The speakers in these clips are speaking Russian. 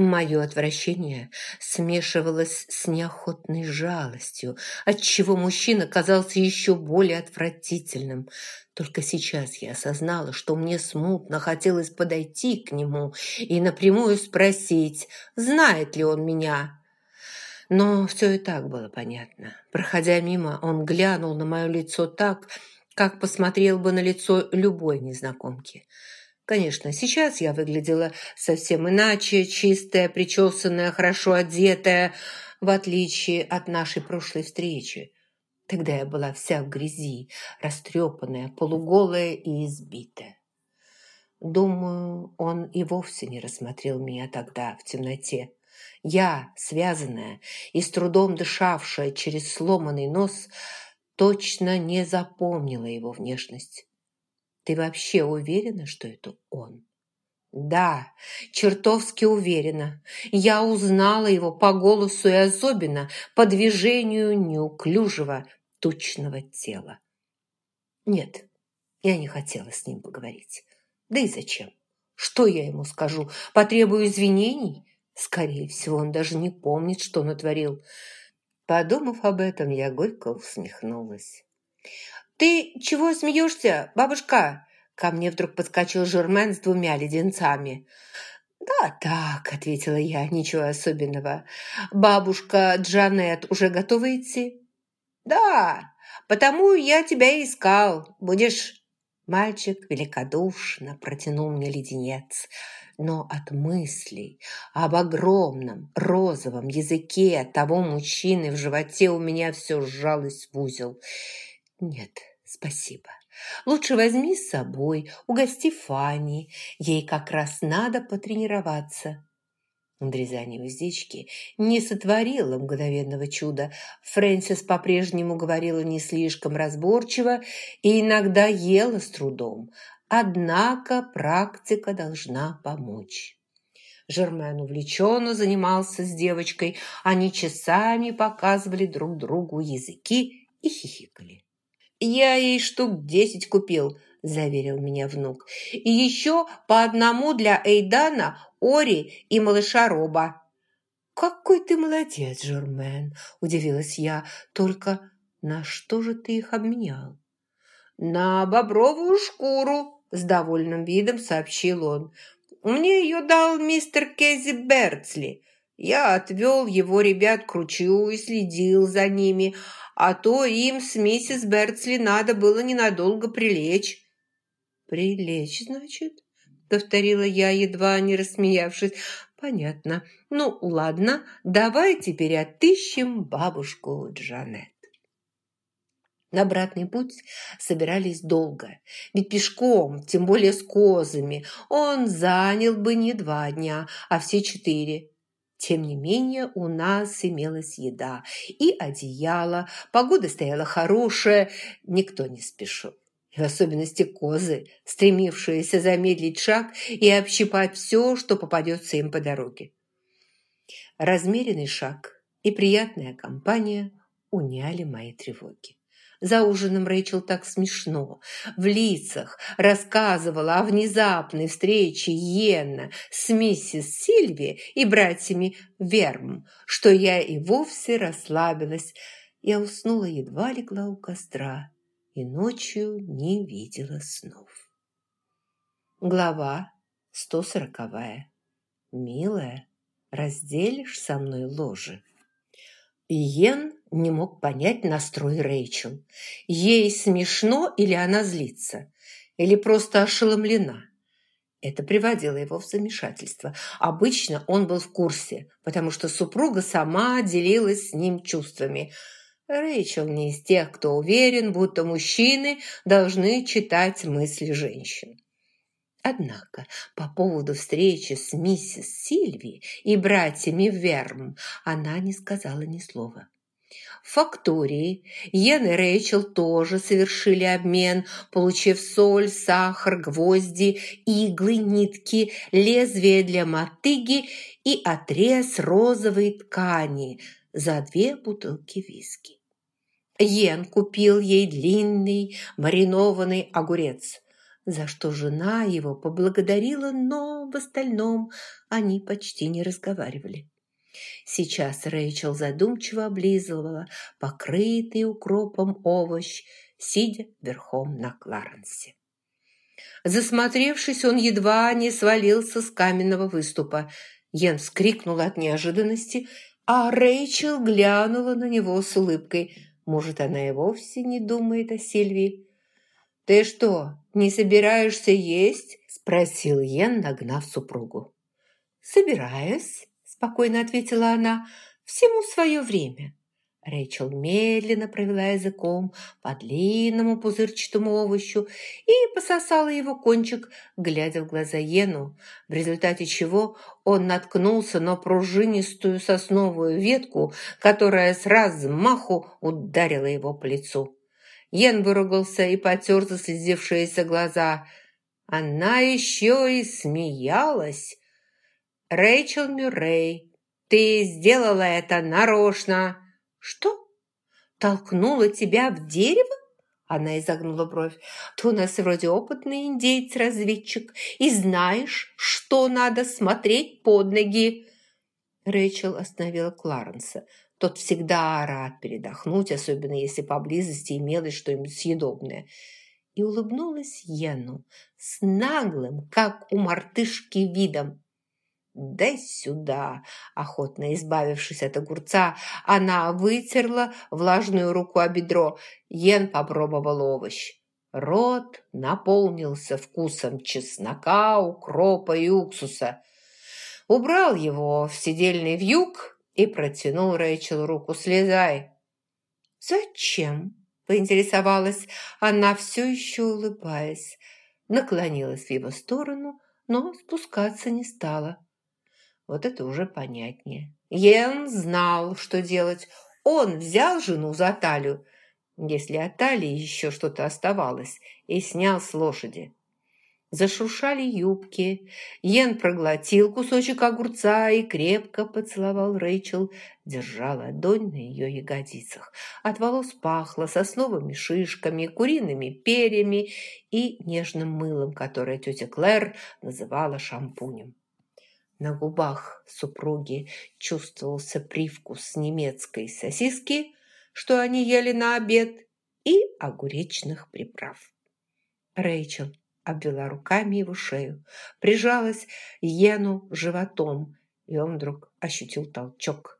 Мое отвращение смешивалось с неохотной жалостью, отчего мужчина казался еще более отвратительным. Только сейчас я осознала, что мне смутно хотелось подойти к нему и напрямую спросить, знает ли он меня. Но все и так было понятно. Проходя мимо, он глянул на мое лицо так, как посмотрел бы на лицо любой незнакомки – Конечно, сейчас я выглядела совсем иначе, чистая, причесанная, хорошо одетая, в отличие от нашей прошлой встречи. Тогда я была вся в грязи, растрепанная, полуголая и избитая. Думаю, он и вовсе не рассмотрел меня тогда в темноте. Я, связанная и с трудом дышавшая через сломанный нос, точно не запомнила его внешность. Ты вообще уверена, что это он? Да, чертовски уверена. Я узнала его по голосу и особенно по движению неуклюжего, тучного тела. Нет, я не хотела с ним поговорить. Да и зачем? Что я ему скажу? Потребую извинений? Скорее всего, он даже не помнит, что натворил. Подумав об этом, я горько усмехнулась. «Ты чего смеешься, бабушка?» Ко мне вдруг подскочил Жермен с двумя леденцами. «Да так», — ответила я, — «ничего особенного. Бабушка Джанет уже готова идти?» «Да, потому я тебя и искал. Будешь...» Мальчик великодушно протянул мне леденец, но от мыслей об огромном розовом языке того мужчины в животе у меня все сжалось в узел. «Нет, спасибо. Лучше возьми с собой, угости Фанни. Ей как раз надо потренироваться». Надрезание уздечки не сотворило мгновенного чуда. Фрэнсис по-прежнему говорила не слишком разборчиво и иногда ела с трудом. Однако практика должна помочь. Жермен увлеченно занимался с девочкой. Они часами показывали друг другу языки и хихикали. «Я ей штук десять купил», – заверил меня внук. «И еще по одному для Эйдана, Ори и малыша Роба». «Какой ты молодец, Жермен!» – удивилась я. «Только на что же ты их обменял?» «На бобровую шкуру», – с довольным видом сообщил он. «Мне ее дал мистер Кези Берцли. Я отвел его ребят к ручью и следил за ними, а то им с миссис Берцли надо было ненадолго прилечь». «Прилечь, значит?» — повторила я, едва не рассмеявшись. «Понятно. Ну, ладно, давай теперь отыщем бабушку Джанет». На обратный путь собирались долго, ведь пешком, тем более с козами, он занял бы не два дня, а все четыре. Тем не менее, у нас имелась еда и одеяло, погода стояла хорошая, никто не спешил. И в особенности козы, стремившиеся замедлить шаг и общипать все, что попадется им по дороге. Размеренный шаг и приятная компания уняли мои тревоги. За ужином Рэйчел так смешно. В лицах рассказывала о внезапной встрече Йенна с миссис Сильви и братьями Верм, что я и вовсе расслабилась. Я уснула, едва легла у костра и ночью не видела снов. Глава 140. Милая, разделишь со мной ложе? Иен не мог понять настрой Рэйчел. Ей смешно или она злится, или просто ошеломлена. Это приводило его в замешательство. Обычно он был в курсе, потому что супруга сама делилась с ним чувствами. Рэйчел не из тех, кто уверен, будто мужчины должны читать мысли женщин. Однако по поводу встречи с миссис Сильви и братьями Верм она не сказала ни слова. В фактории Йен и Рэйчел тоже совершили обмен, получив соль, сахар, гвозди, иглы, нитки, лезвие для мотыги и отрез розовой ткани за две бутылки виски. Йен купил ей длинный маринованный огурец – за что жена его поблагодарила, но в остальном они почти не разговаривали. Сейчас Рэйчел задумчиво облизывала покрытый укропом овощ, сидя верхом на Кларенсе. Засмотревшись, он едва не свалился с каменного выступа. Йен вскрикнула от неожиданности, а Рэйчел глянула на него с улыбкой. Может, она и вовсе не думает о Сильвии. «Ты что, не собираешься есть?» – спросил Йен, нагнав супругу. «Собираюсь», – спокойно ответила она, – «всему свое время». Рэйчел медленно провела языком по длинному пузырчатому овощу и пососала его кончик, глядя в глаза Йену, в результате чего он наткнулся на пружинистую сосновую ветку, которая с размаху ударила его по лицу. Йен выругался и потер заслезившиеся глаза. Она еще и смеялась. «Рэйчел Мюррей, ты сделала это нарочно!» «Что? Толкнула тебя в дерево?» Она изогнула бровь. «Ты у нас вроде опытный индейец-разведчик и знаешь, что надо смотреть под ноги». Рэйчел остановила Кларенса. Тот всегда рад передохнуть, особенно если поблизости имелось что-нибудь съедобное. И улыбнулась Йену с наглым, как у мартышки, видом. «Дай сюда!» Охотно избавившись от огурца, она вытерла влажную руку о бедро. Йен попробовал овощ. Рот наполнился вкусом чеснока, укропа и уксуса. Убрал его в сидельный вьюг и протянул Рэйчел руку. «Слезай!» «Зачем?» – поинтересовалась она, все еще улыбаясь. Наклонилась в его сторону, но спускаться не стала. Вот это уже понятнее. Йен знал, что делать. Он взял жену за талию, если от талии еще что-то оставалось, и снял с лошади. Зашуршали юбки. Йен проглотил кусочек огурца и крепко поцеловал Рэйчел, держа ладонь на ее ягодицах. От волос пахло сосновыми шишками, куриными перьями и нежным мылом, которое тетя Клэр называла шампунем. На губах супруги чувствовался привкус немецкой сосиски, что они ели на обед, и огуречных приправ. Рэйчел обвела руками его шею, прижалась Йену животом, и он вдруг ощутил толчок –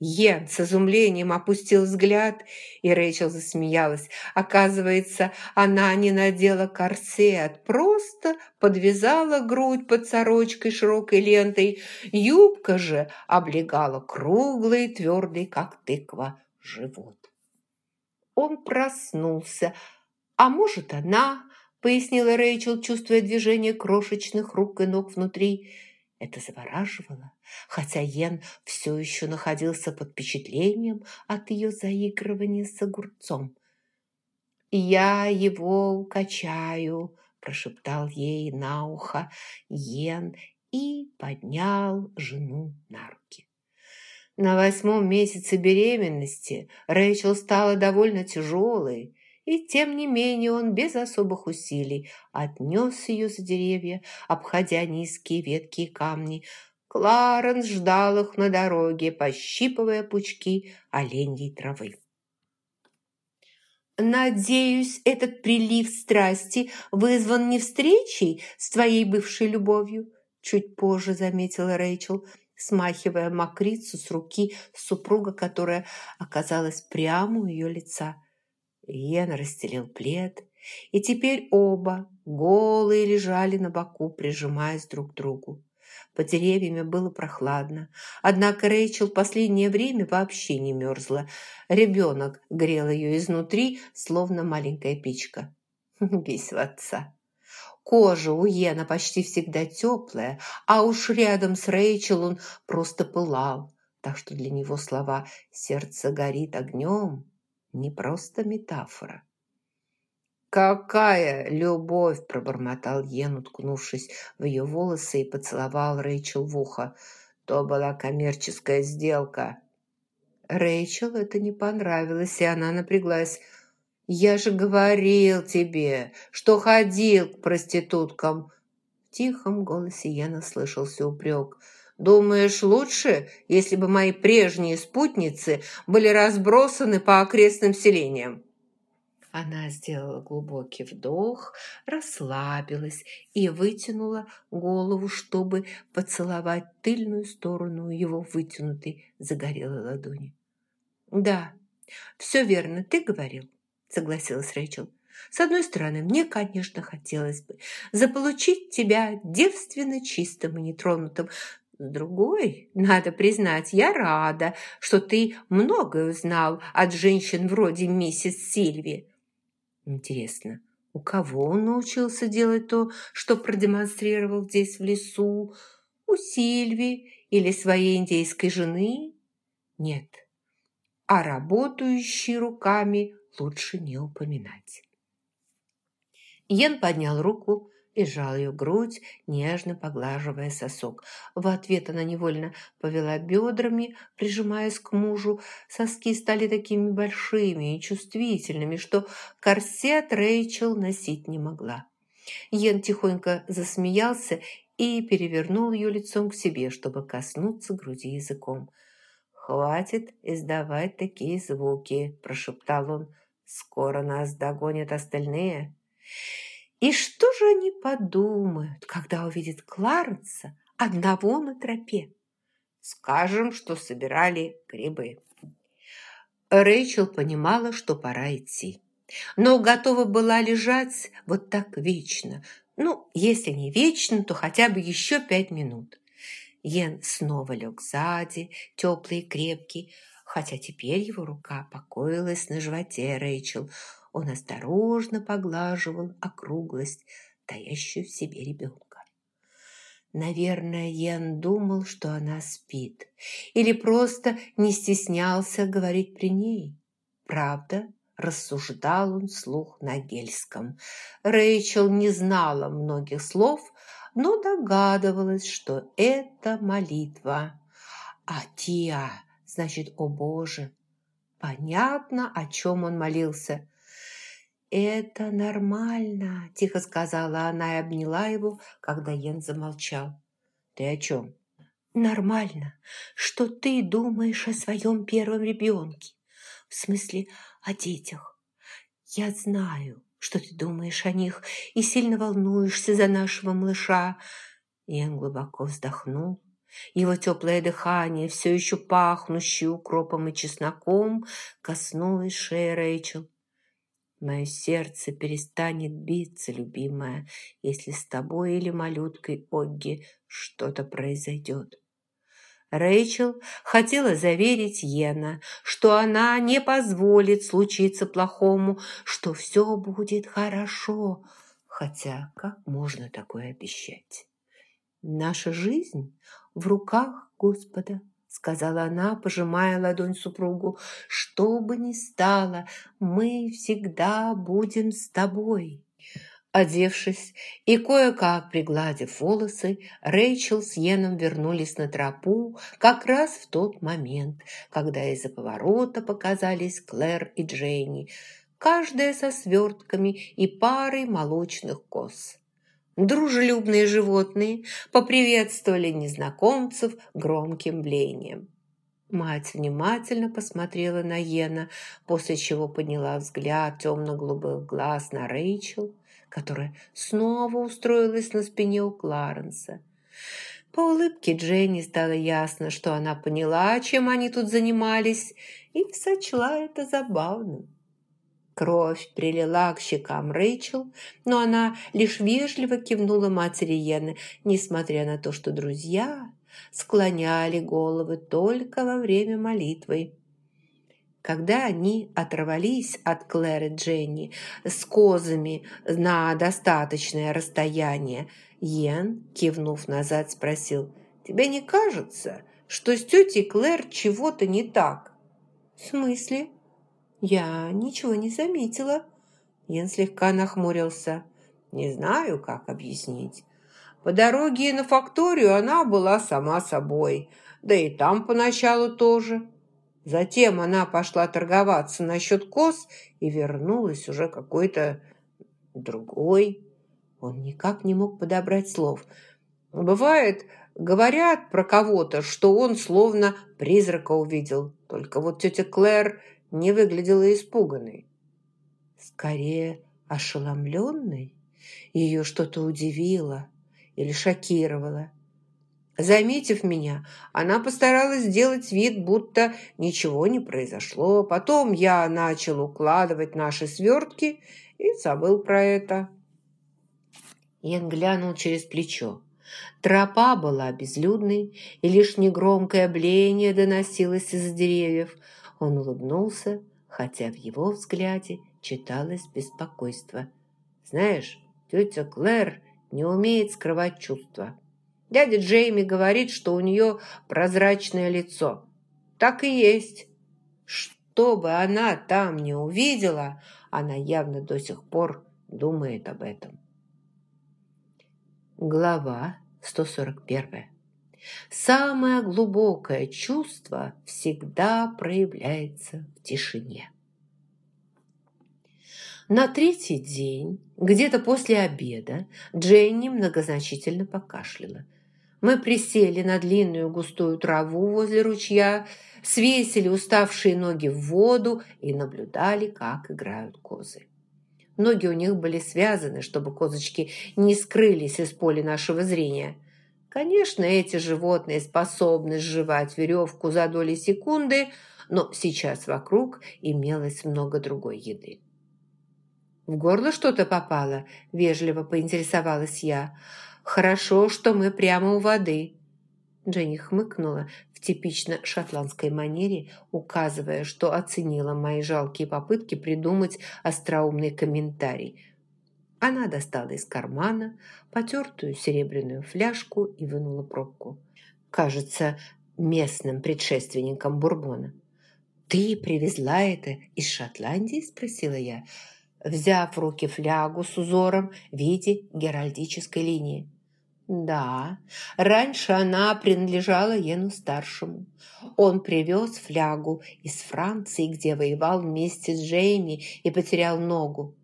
Йен с изумлением опустил взгляд, и Рэйчел засмеялась. Оказывается, она не надела корсет, просто подвязала грудь под сорочкой широкой лентой. Юбка же облегала круглый, твердый, как тыква, живот. Он проснулся. «А может, она?» — пояснила Рэйчел, чувствуя движение крошечных рук и ног внутри — это завораживало, хотя Йен все еще находился под впечатлением от ее заигрывания с огурцом. «Я его укачаю», – прошептал ей на ухо Йен и поднял жену на руки. На восьмом месяце беременности Рэйчел стала довольно тяжелой, и тем не менее он без особых усилий отнес ее за деревья, обходя низкие ветки и камни. Кларенс ждал их на дороге, пощипывая пучки оленьей травы. «Надеюсь, этот прилив страсти вызван не встречей с твоей бывшей любовью?» Чуть позже заметила Рэйчел, смахивая мокрицу с руки супруга, которая оказалась прямо у ее лица – Йен расстелил плед, и теперь оба голые лежали на боку, прижимаясь друг к другу. Под деревьями было прохладно, однако Рэйчел последнее время вообще не мерзла. Ребенок грел ее изнутри, словно маленькая печка. Весь в отца. Кожа у Йена почти всегда теплая, а уж рядом с Рэйчел он просто пылал, так что для него слова «сердце горит огнем» не просто метафора. «Какая любовь!» – пробормотал Йен, уткнувшись в ее волосы и поцеловал Рэйчел в ухо. «То была коммерческая сделка». Рэйчел это не понравилось, и она напряглась. «Я же говорил тебе, что ходил к проституткам!» В тихом голосе Яна слышался упрек. «Думаешь, лучше, если бы мои прежние спутницы были разбросаны по окрестным селениям?» Она сделала глубокий вдох, расслабилась и вытянула голову, чтобы поцеловать тыльную сторону его вытянутой загорелой ладони. «Да, все верно, ты говорил согласилась Рэйчел. С одной стороны, мне, конечно, хотелось бы заполучить тебя девственно чистым и нетронутым. С другой, надо признать, я рада, что ты многое узнал от женщин вроде миссис Сильви. Интересно, у кого он научился делать то, что продемонстрировал здесь в лесу? У Сильви или своей индейской жены? Нет. А работающий руками лучше не упоминать. Йен поднял руку и сжал ее грудь, нежно поглаживая сосок. В ответ она невольно повела бедрами, прижимаясь к мужу. Соски стали такими большими и чувствительными, что корсет Рэйчел носить не могла. Йен тихонько засмеялся и перевернул ее лицом к себе, чтобы коснуться груди языком. «Хватит издавать такие звуки», – прошептал он. Скоро нас догонят остальные. И что же они подумают, когда увидят Кларенса одного на тропе? Скажем, что собирали грибы. Рэйчел понимала, что пора идти, но готова была лежать вот так вечно. Ну, если не вечно, то хотя бы еще пять минут. Йен снова лег сзади, теплый и крепкий, хотя теперь его рука покоилась на животе Рэйчел. Он осторожно поглаживал округлость, таящую в себе ребенка. Наверное, Йен думал, что она спит, или просто не стеснялся говорить при ней. Правда, рассуждал он вслух на гельском. Рэйчел не знала многих слов, но догадывалась, что это молитва. А Тиа значит, о Боже! Понятно, о чем он молился. «Это нормально», – тихо сказала она и обняла его, когда Йен замолчал. «Ты о чем?» «Нормально, что ты думаешь о своем первом ребенке. В смысле, о детях. Я знаю, что ты думаешь о них и сильно волнуешься за нашего малыша». Йен глубоко вздохнул его теплое дыхание, все еще пахнущее укропом и чесноком, коснулось шеи Рэйчел. Мое сердце перестанет биться, любимая, если с тобой или малюткой Огги что-то произойдет. Рэйчел хотела заверить Йена, что она не позволит случиться плохому, что все будет хорошо. Хотя как можно такое обещать? Наша жизнь в руках Господа, сказала она, пожимая ладонь супругу. Что бы ни стало, мы всегда будем с тобой. Одевшись и кое-как пригладив волосы, Рэйчел с Йеном вернулись на тропу как раз в тот момент, когда из-за поворота показались Клэр и Дженни, каждая со свертками и парой молочных коз. Дружелюбные животные поприветствовали незнакомцев громким блеянием. Мать внимательно посмотрела на Йена, после чего подняла взгляд темно-голубых глаз на Рэйчел, которая снова устроилась на спине у Кларенса. По улыбке Дженни стало ясно, что она поняла, чем они тут занимались, и сочла это забавным. Кровь прилила к щекам Рэйчел, но она лишь вежливо кивнула матери Йены, несмотря на то, что друзья склоняли головы только во время молитвы. Когда они оторвались от Клэр и Дженни с козами на достаточное расстояние, Йен, кивнув назад, спросил, «Тебе не кажется, что с тетей Клэр чего-то не так?» «В смысле?» «Я ничего не заметила». Ян слегка нахмурился. «Не знаю, как объяснить. По дороге на факторию она была сама собой, да и там поначалу тоже». Затем она пошла торговаться насчет коз и вернулась уже какой-то другой. Он никак не мог подобрать слов. Бывает, говорят про кого-то, что он словно призрака увидел. Только вот тетя Клэр не выглядела испуганной. Скорее, ошеломленной. Ее что-то удивило или шокировало. Заметив меня, она постаралась сделать вид, будто ничего не произошло. Потом я начал укладывать наши свертки и забыл про это. Ян глянул через плечо. Тропа была безлюдной, и лишь негромкое блеяние доносилось из деревьев. Он улыбнулся, хотя в его взгляде читалось беспокойство. «Знаешь, тетя Клэр не умеет скрывать чувства». Дядя Джейми говорит, что у нее прозрачное лицо. Так и есть. Что бы она там не увидела, она явно до сих пор думает об этом. Глава 141. Самое глубокое чувство всегда проявляется в тишине. На третий день, где-то после обеда, Дженни многозначительно покашляла – мы присели на длинную густую траву возле ручья, свесили уставшие ноги в воду и наблюдали, как играют козы. Ноги у них были связаны, чтобы козочки не скрылись из поля нашего зрения. Конечно, эти животные способны сживать веревку за доли секунды, но сейчас вокруг имелось много другой еды. «В горло что-то попало?» – вежливо поинтересовалась я – Хорошо, что мы прямо у воды». Дженни хмыкнула в типично шотландской манере, указывая, что оценила мои жалкие попытки придумать остроумный комментарий. Она достала из кармана потертую серебряную фляжку и вынула пробку. Кажется, местным предшественником бурбона. «Ты привезла это из Шотландии?» – спросила я, взяв в руки флягу с узором в виде геральдической линии. Да, раньше она принадлежала Йену-старшему. Он привез флягу из Франции, где воевал вместе с Джейми и потерял ногу.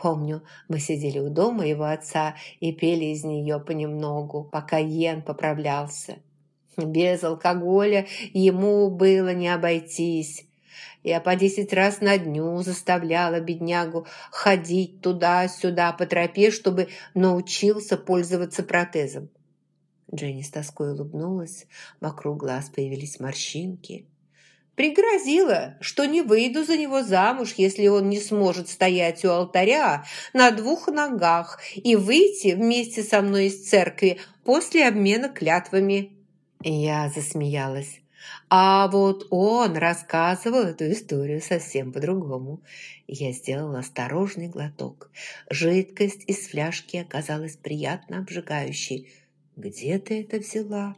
Помню, мы сидели у дома его отца и пели из нее понемногу, пока Йен поправлялся. Без алкоголя ему было не обойтись. Я по десять раз на дню заставляла беднягу ходить туда-сюда по тропе, чтобы научился пользоваться протезом. Дженни с тоской улыбнулась, вокруг глаз появились морщинки. Пригрозила, что не выйду за него замуж, если он не сможет стоять у алтаря на двух ногах и выйти вместе со мной из церкви после обмена клятвами. Я засмеялась. А вот он рассказывал эту историю совсем по-другому. Я сделала осторожный глоток. Жидкость из фляжки оказалась приятно обжигающей. «Где ты это взяла?»